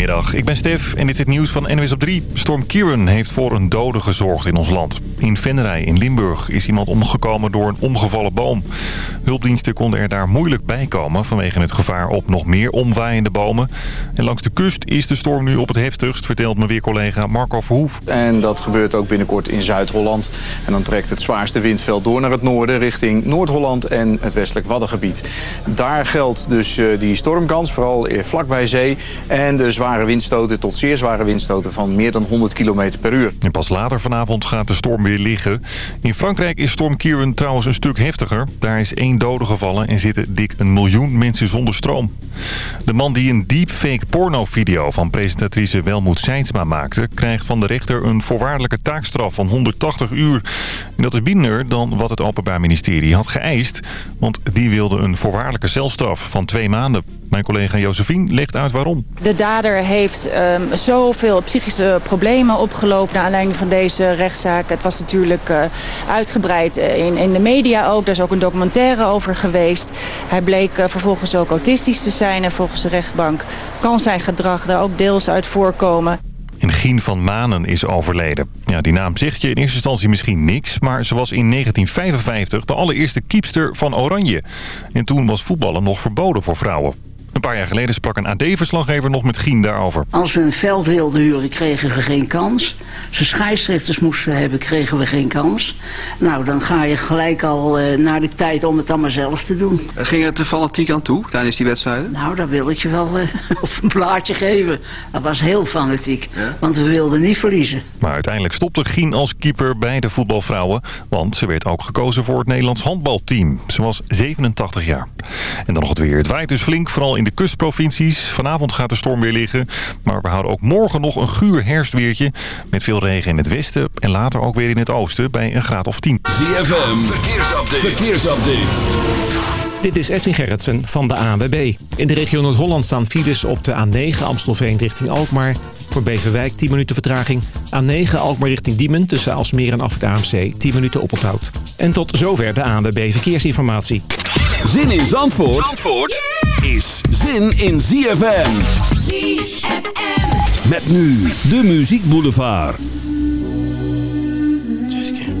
Goedemiddag, ik ben Stef en dit is het nieuws van NWS op 3. Storm Kieran heeft voor een dode gezorgd in ons land. In Venray in Limburg is iemand omgekomen door een omgevallen boom. Hulpdiensten konden er daar moeilijk bij komen vanwege het gevaar op nog meer omwaaiende bomen. En langs de kust is de storm nu op het heftigst, vertelt mijn weercollega Marco Verhoef. En dat gebeurt ook binnenkort in Zuid-Holland. En dan trekt het zwaarste windveld door naar het noorden richting Noord-Holland en het westelijk Waddengebied. Daar geldt dus eh, die stormkans, vooral vlakbij zee. En de zware windstoten tot zeer zware windstoten van meer dan 100 km per uur. En pas later vanavond gaat de storm weer liggen. In Frankrijk is storm Kieran trouwens een stuk heftiger. Daar is één dode gevallen en zitten dik een miljoen mensen zonder stroom. De man die een deepfake pornovideo van presentatrice Welmoed Seinsma maakte... krijgt van de rechter een voorwaardelijke taakstraf van 180 uur. En dat is minder dan wat het Openbaar Ministerie had geëist. Want die wilde een voorwaardelijke celstraf van twee maanden. Mijn collega Josephine legt uit waarom. De dader heeft um, zoveel psychische problemen opgelopen... naar aanleiding van deze rechtszaak. Het was natuurlijk uh, uitgebreid eh, in, in de media ook. Er is ook een documentaire over geweest. Hij bleek uh, vervolgens ook autistisch te zijn. En volgens de rechtbank kan zijn gedrag daar ook deels uit voorkomen. En Gien van Manen is overleden. Ja, die naam zegt je in eerste instantie misschien niks... maar ze was in 1955 de allereerste kiepster van Oranje. En toen was voetballen nog verboden voor vrouwen. Een paar jaar geleden sprak een AD-verslaggever nog met Gien daarover. Als we een veld wilden huren, kregen we geen kans. Als we scheidsrechters moesten hebben, kregen we geen kans. Nou, dan ga je gelijk al uh, naar de tijd om het dan maar zelf te doen. Ging het er fanatiek aan toe tijdens die wedstrijden? Nou, dat wil ik je wel uh, op een blaadje geven. Dat was heel fanatiek, ja? want we wilden niet verliezen. Maar uiteindelijk stopte Gien als keeper bij de voetbalvrouwen. Want ze werd ook gekozen voor het Nederlands handbalteam. Ze was 87 jaar. En dan nog het weer. Het waait dus flink, vooral in de kustprovincies. Vanavond gaat de storm weer liggen. Maar we houden ook morgen nog een guur herfstweertje. Met veel regen in het westen en later ook weer in het oosten bij een graad of 10. ZFM, verkeersupdate. verkeersupdate. Dit is Edwin Gerritsen van de ANWB. In de regio Noord-Holland staan files op de A9 Amstelveen richting Alkmaar. Voor Beverwijk 10 minuten vertraging. A9 Alkmaar richting Diemen tussen Alsmeer en af het AMC 10 minuten oponthoud. En tot zover de ANWB Verkeersinformatie. Zin in Zandvoort, Zandvoort is zin in ZFM. ZFM. Met nu de Muziek Boulevard. Just can't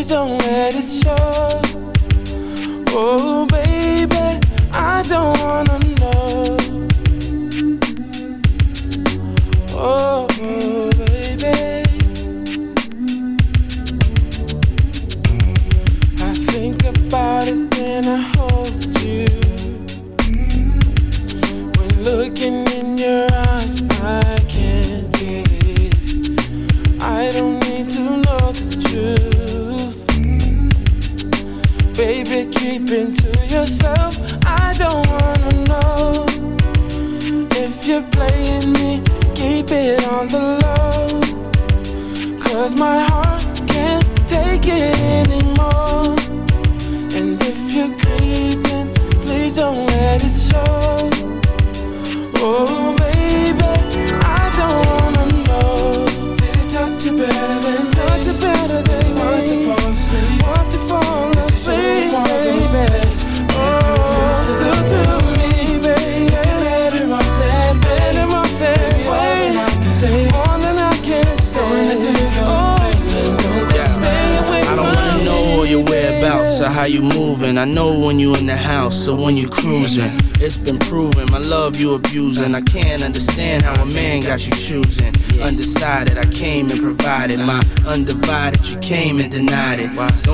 Please don't let it show. Oh, baby, I don't wanna know. Oh, baby. I think about it when I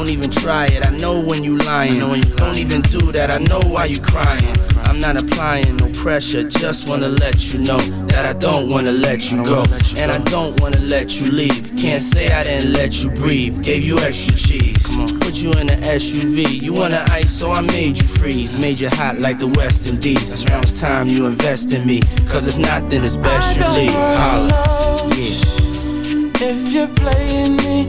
Don't even try it. I know when you lying. Don't even do that. I know why you crying. I'm not applying no pressure, just wanna let you know that I don't wanna let you go. And I don't wanna let you leave. Can't say I didn't let you breathe. Gave you extra cheese. Put you in an SUV. You wanna ice, so I made you freeze. Made you hot like the West Indies. Now it's time you invest in me. Cause if not, then it's best you leave. Holla. If you're playing me,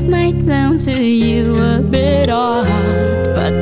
this might sound to you a bit odd, but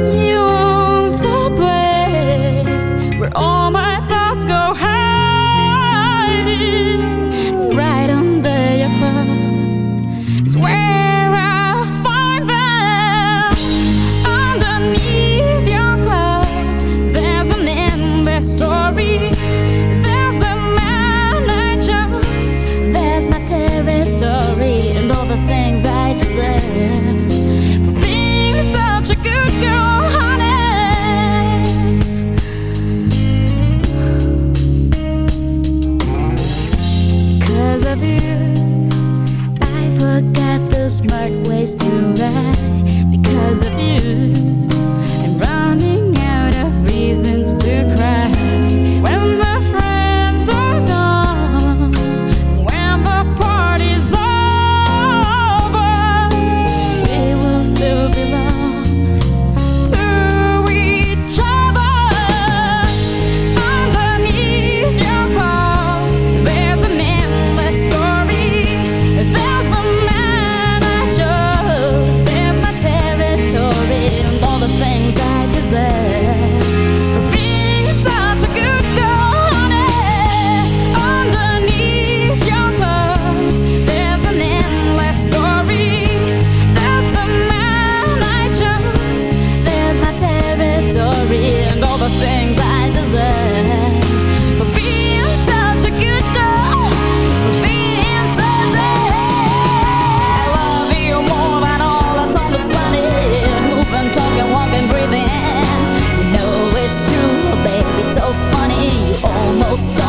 almost done.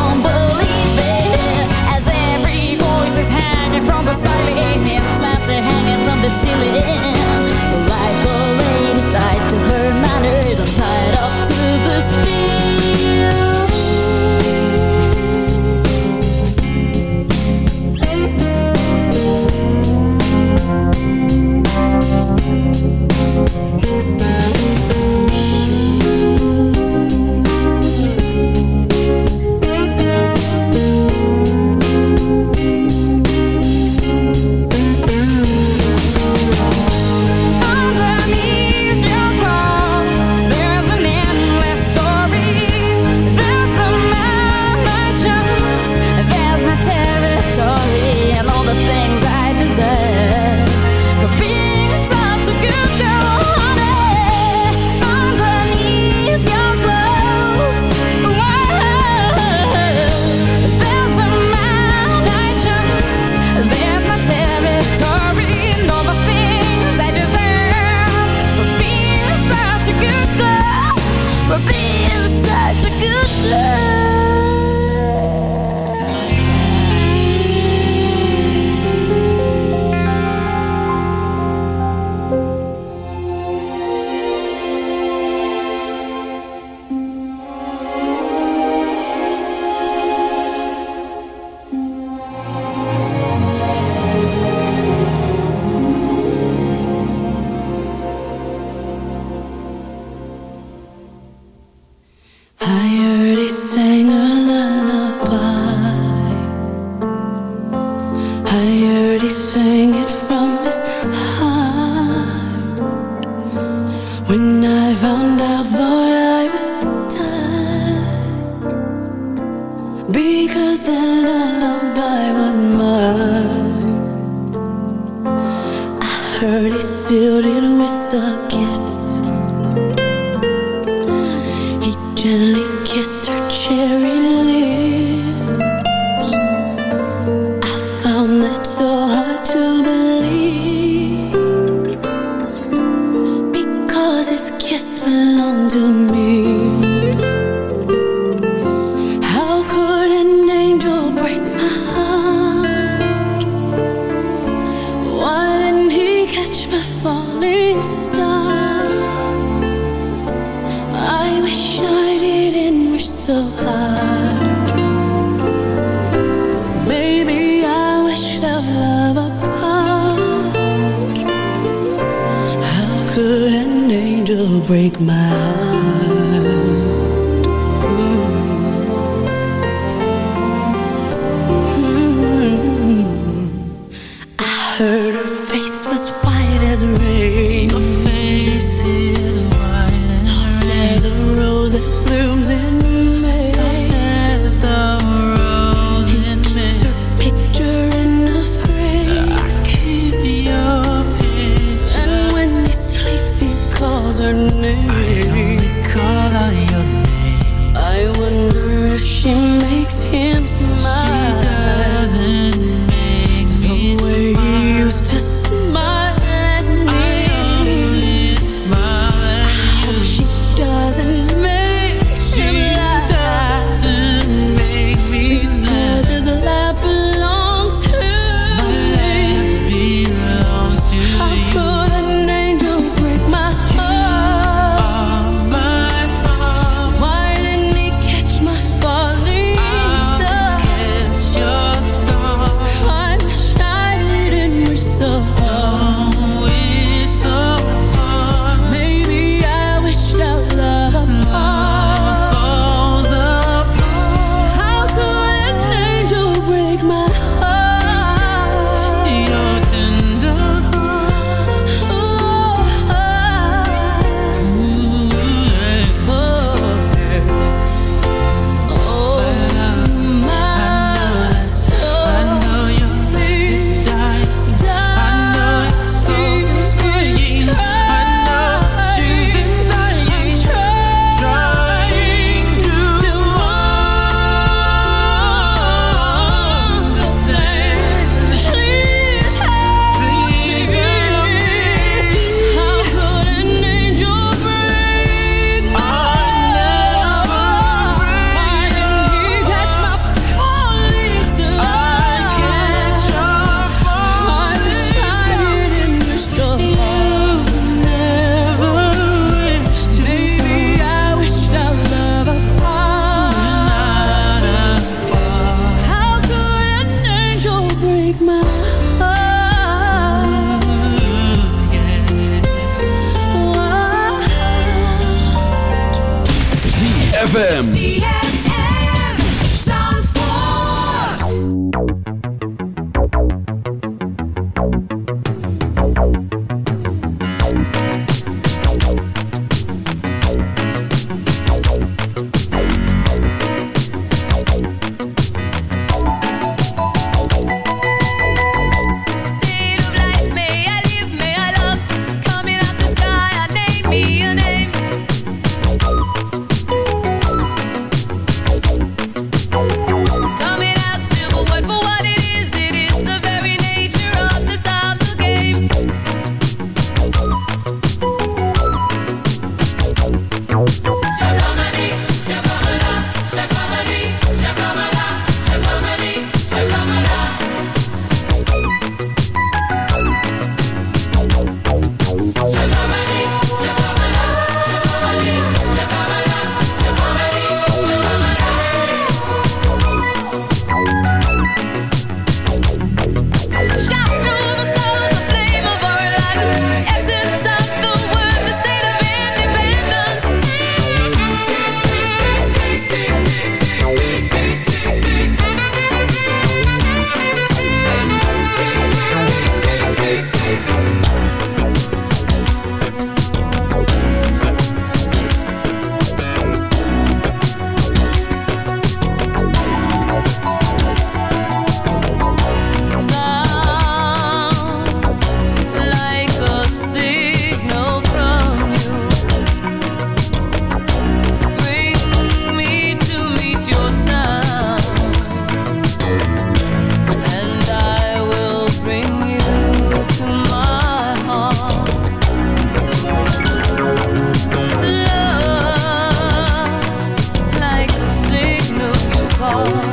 好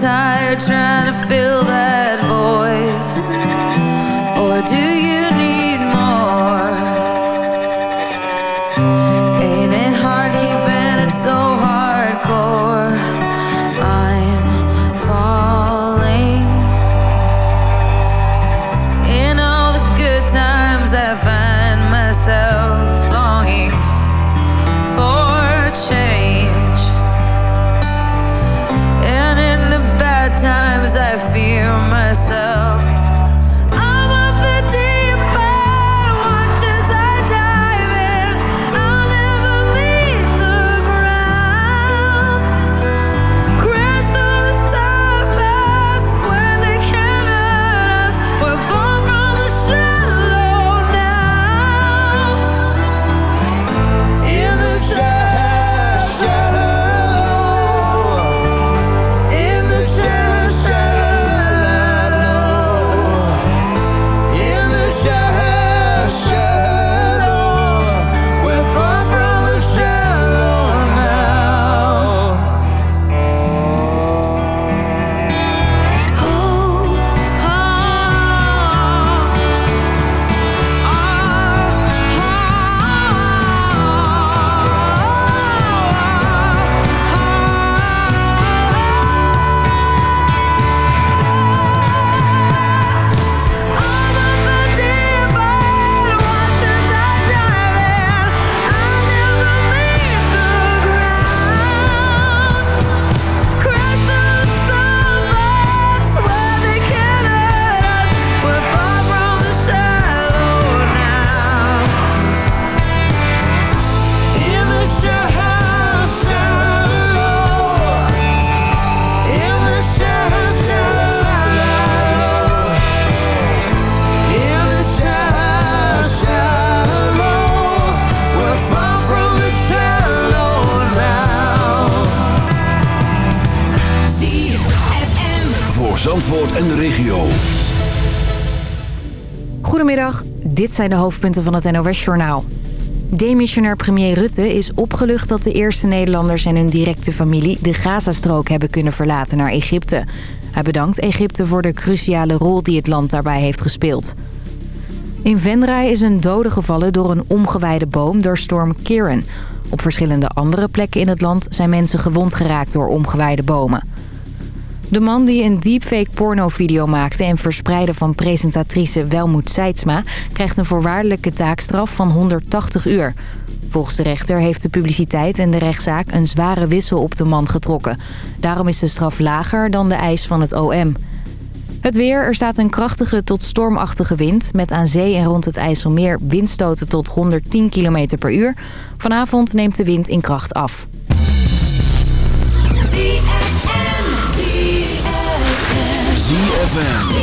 tired trying to fill regio. Goedemiddag, dit zijn de hoofdpunten van het NOS-journaal. Demissionair premier Rutte is opgelucht dat de eerste Nederlanders en hun directe familie de Gazastrook hebben kunnen verlaten naar Egypte. Hij bedankt Egypte voor de cruciale rol die het land daarbij heeft gespeeld. In Venray is een dode gevallen door een omgewijde boom door storm Kieran. Op verschillende andere plekken in het land zijn mensen gewond geraakt door omgewijde bomen. De man die een deepfake pornovideo maakte en verspreidde van presentatrice Welmoed Seidsma... krijgt een voorwaardelijke taakstraf van 180 uur. Volgens de rechter heeft de publiciteit en de rechtszaak een zware wissel op de man getrokken. Daarom is de straf lager dan de eis van het OM. Het weer, er staat een krachtige tot stormachtige wind... met aan zee en rond het IJsselmeer windstoten tot 110 km per uur. Vanavond neemt de wind in kracht af. ZFM.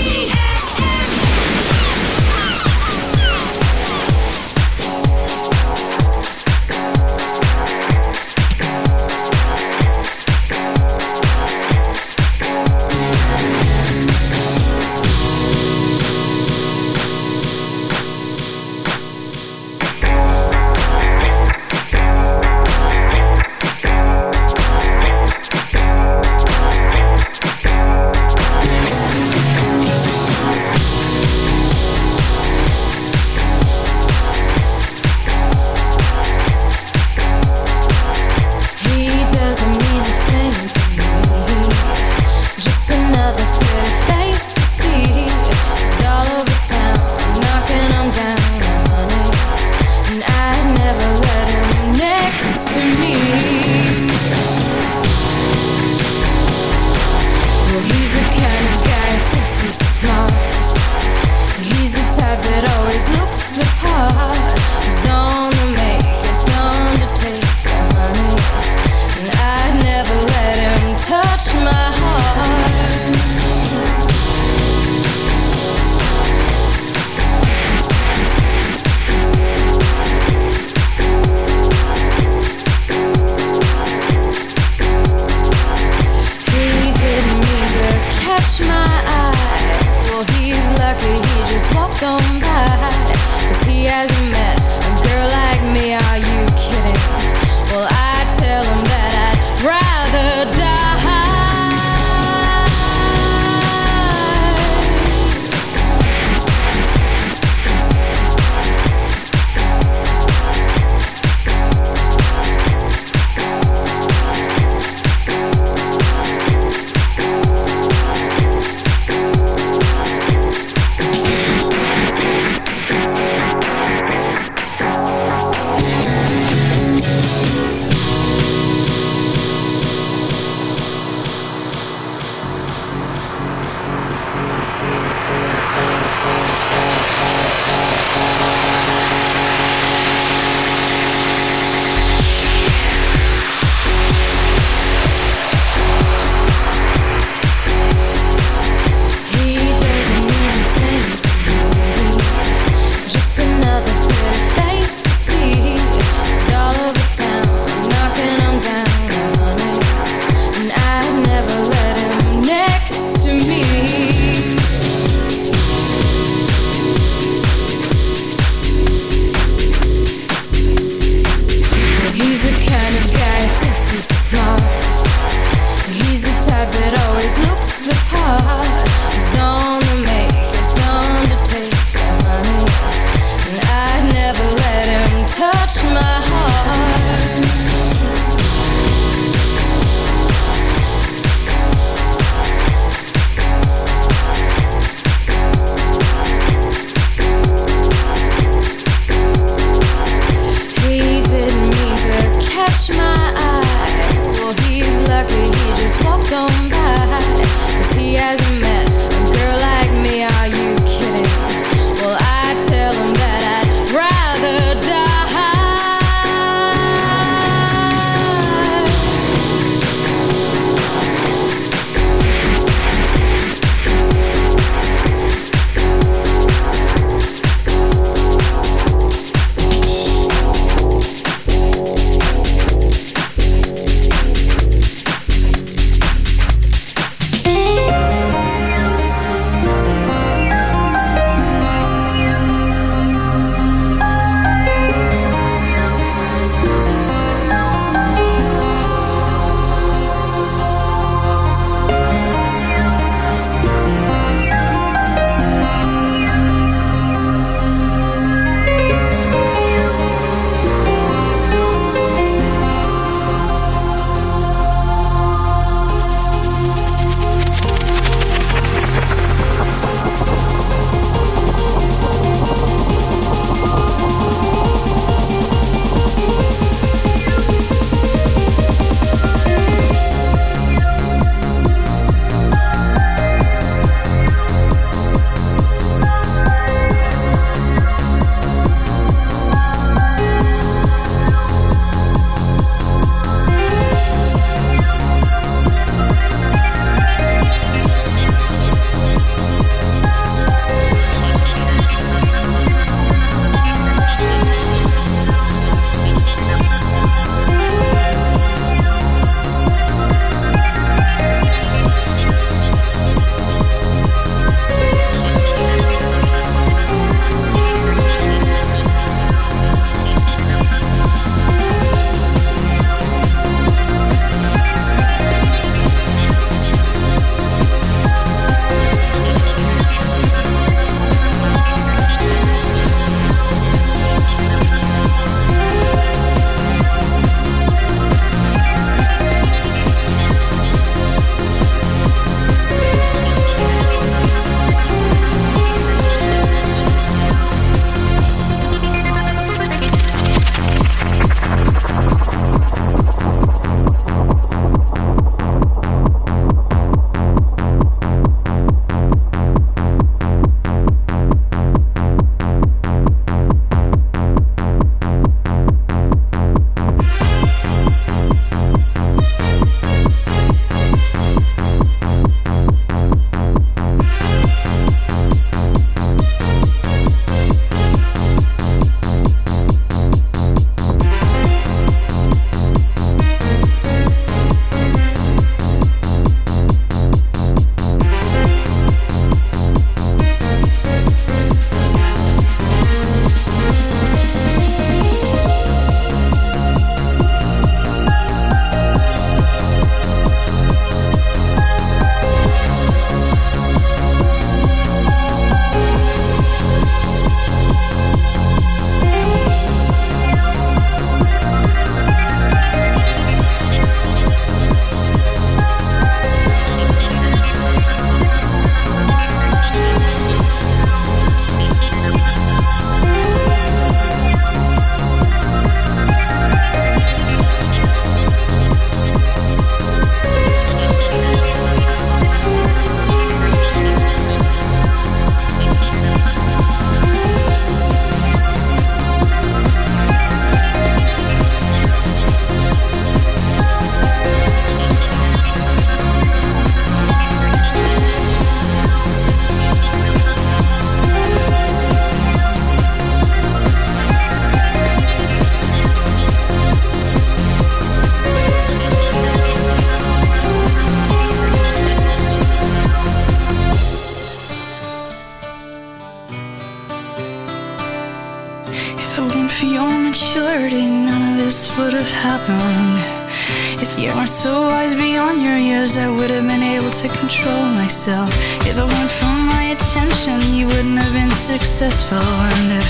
was beyond your years, I would have been able to control myself. If it weren't for my attention, you wouldn't have been successful. And if,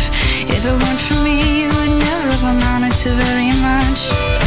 if it weren't for me, you would never have amounted to very much.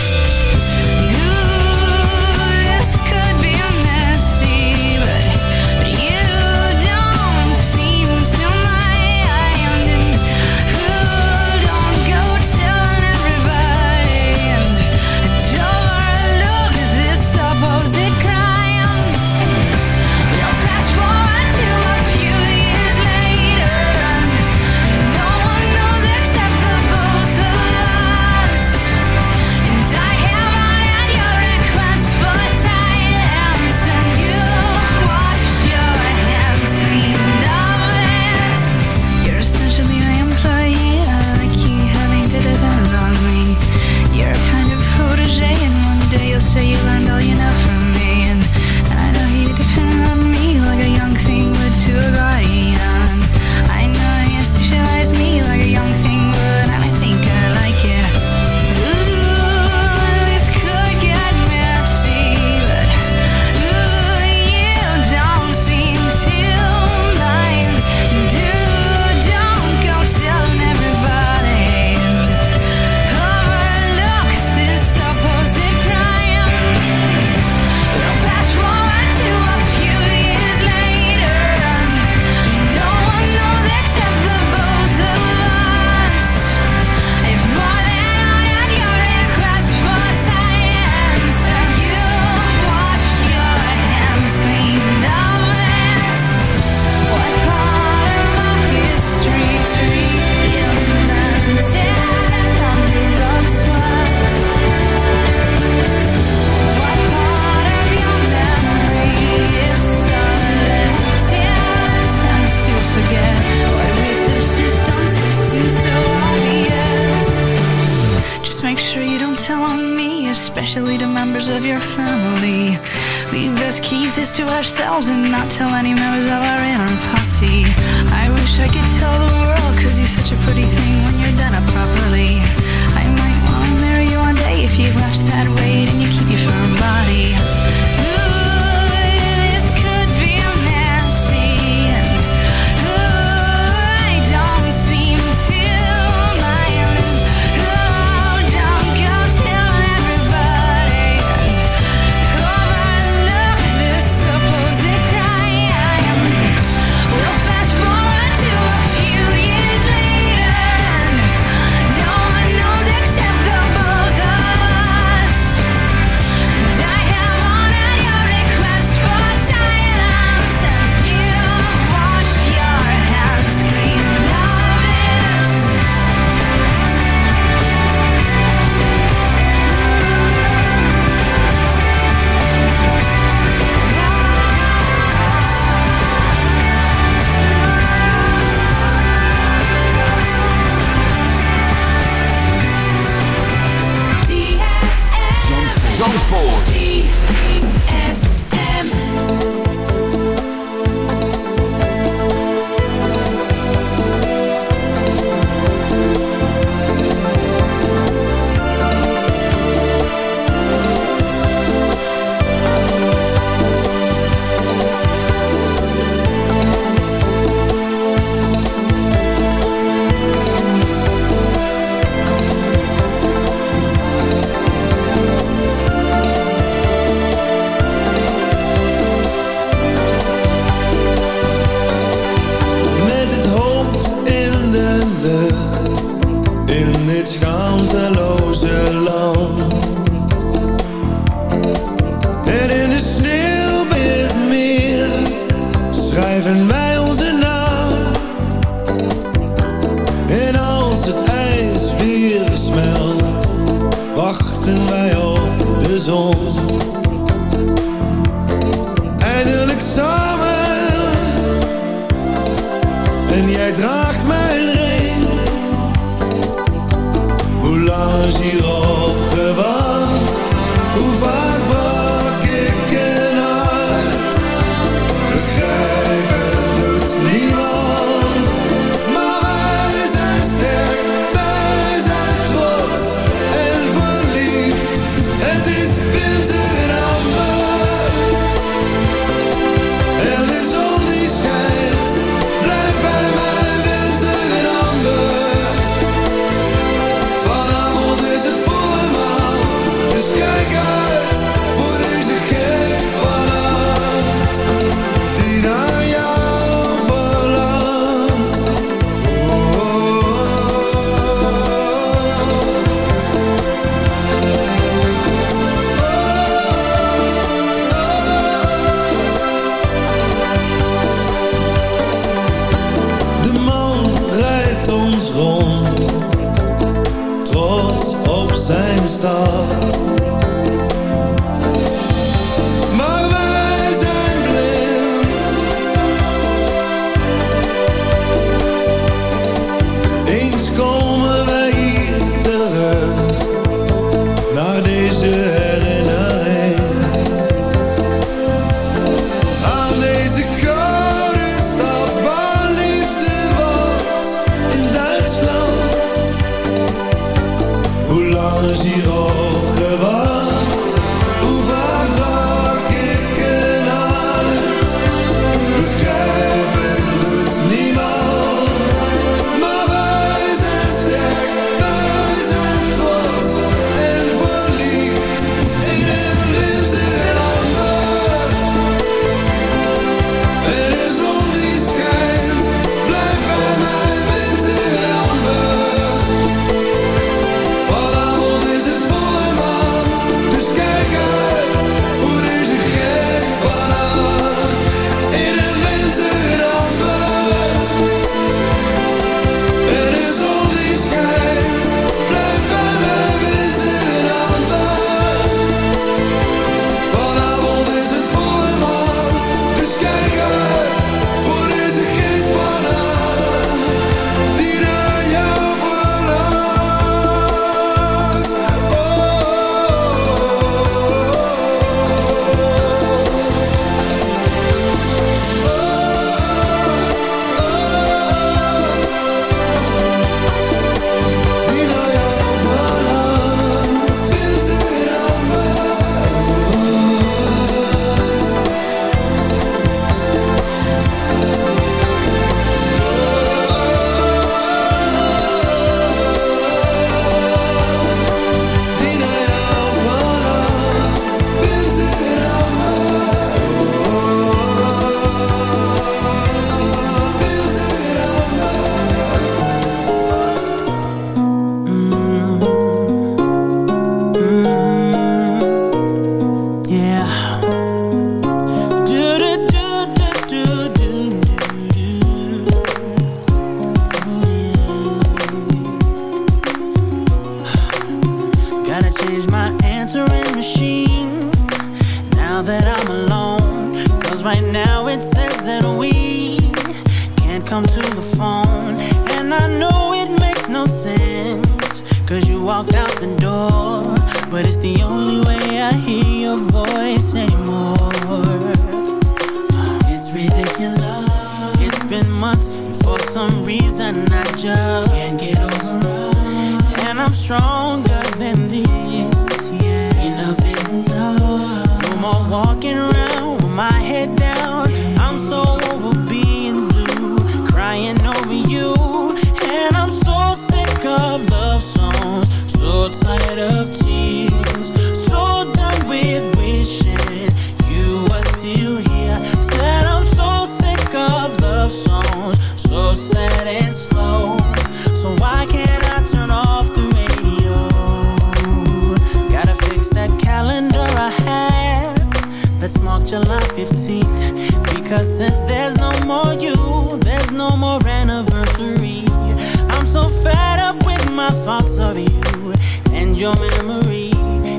fed up with my thoughts of you and your memory,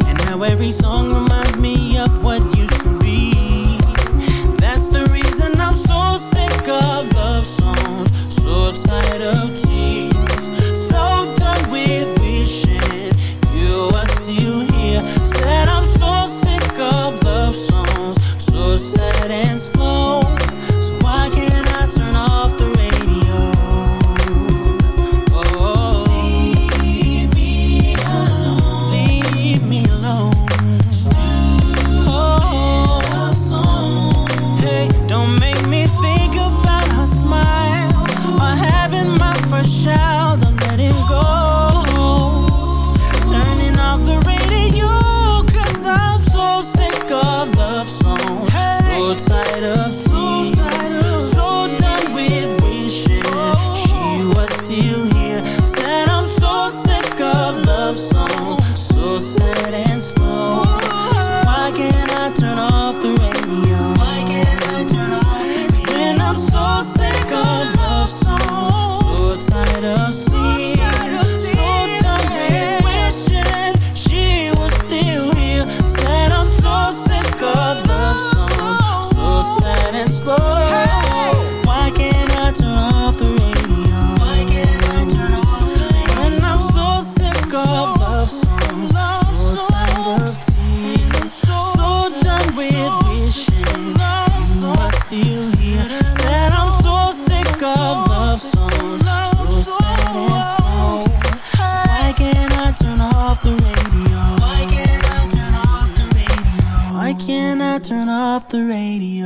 and how every song reminds me of what used to be. That's the reason I'm so sick of love songs, so tired of. Turn off the radio.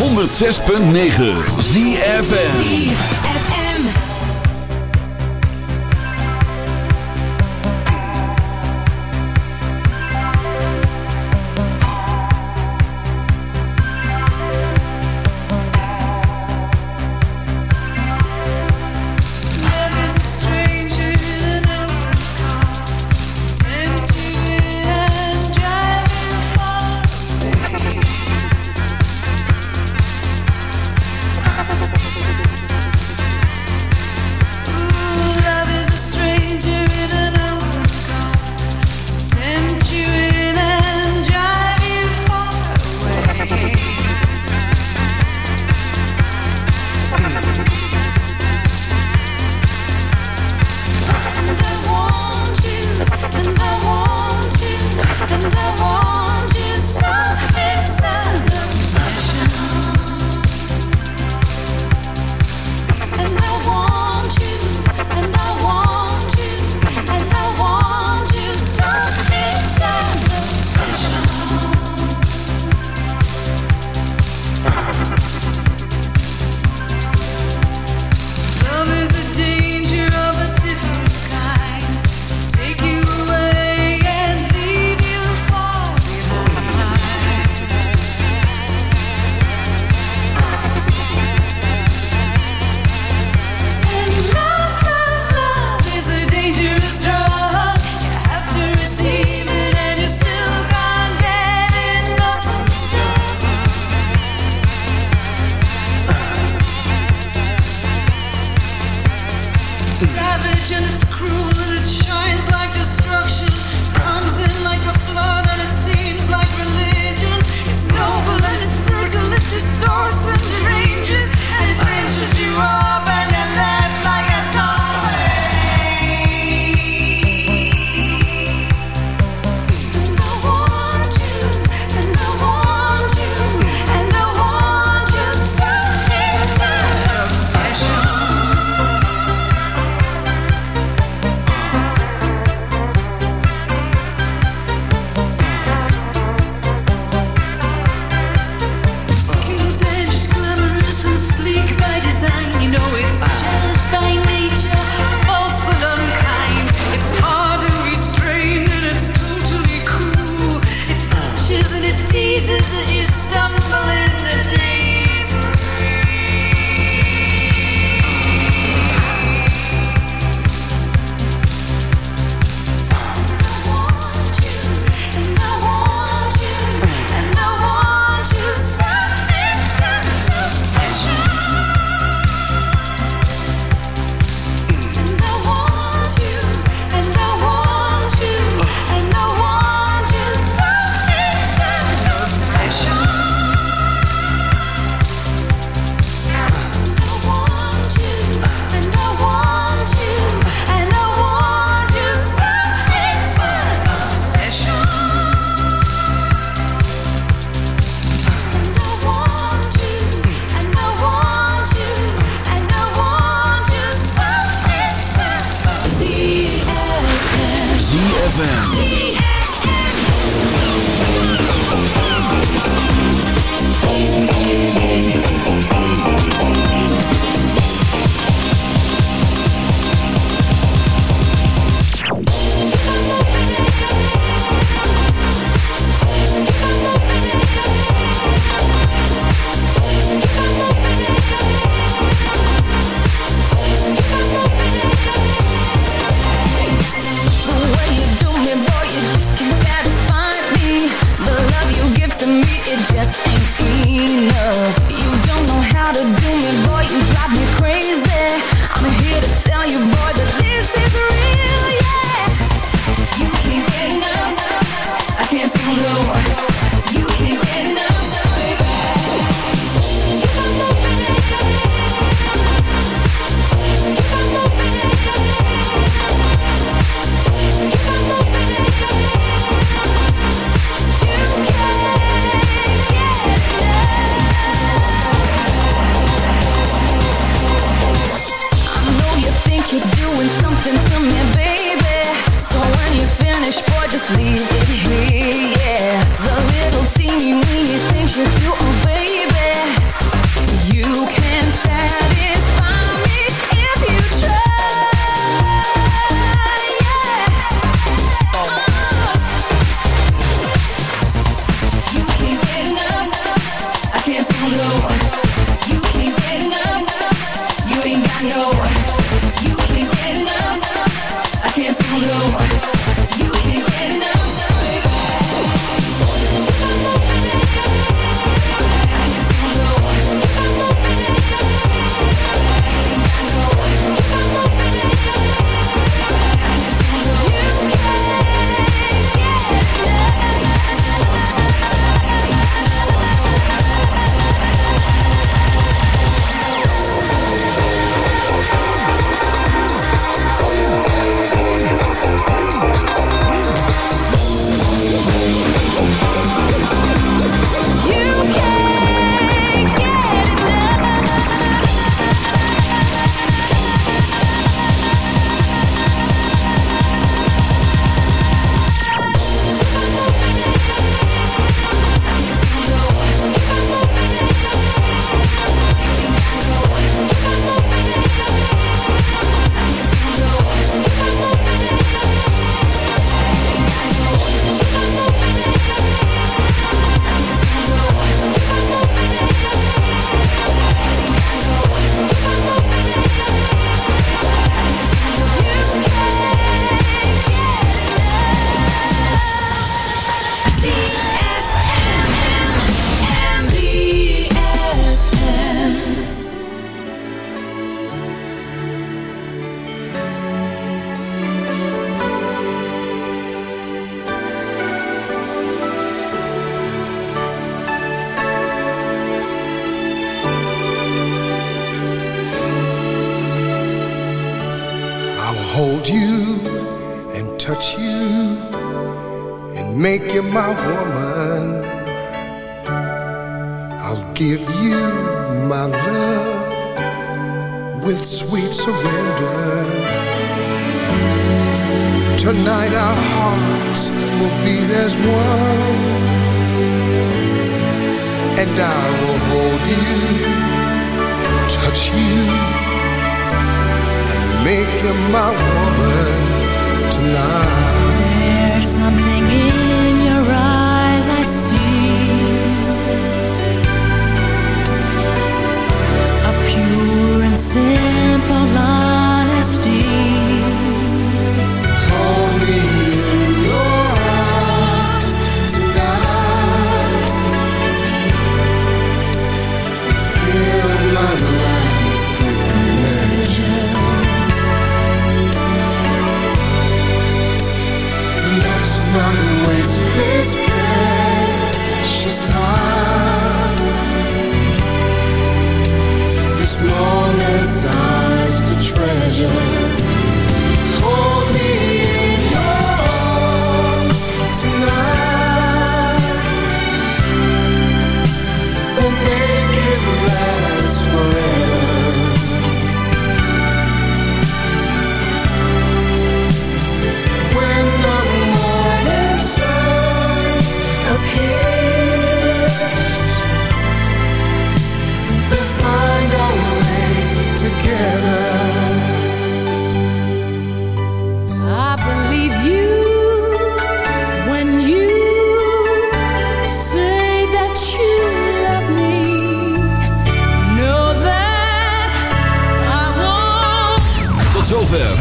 106.9 ZFM. savage and it's cruel and it shines like and I will hold you, touch you, and make you my woman tonight. There's something in your eyes I see, a pure and simple.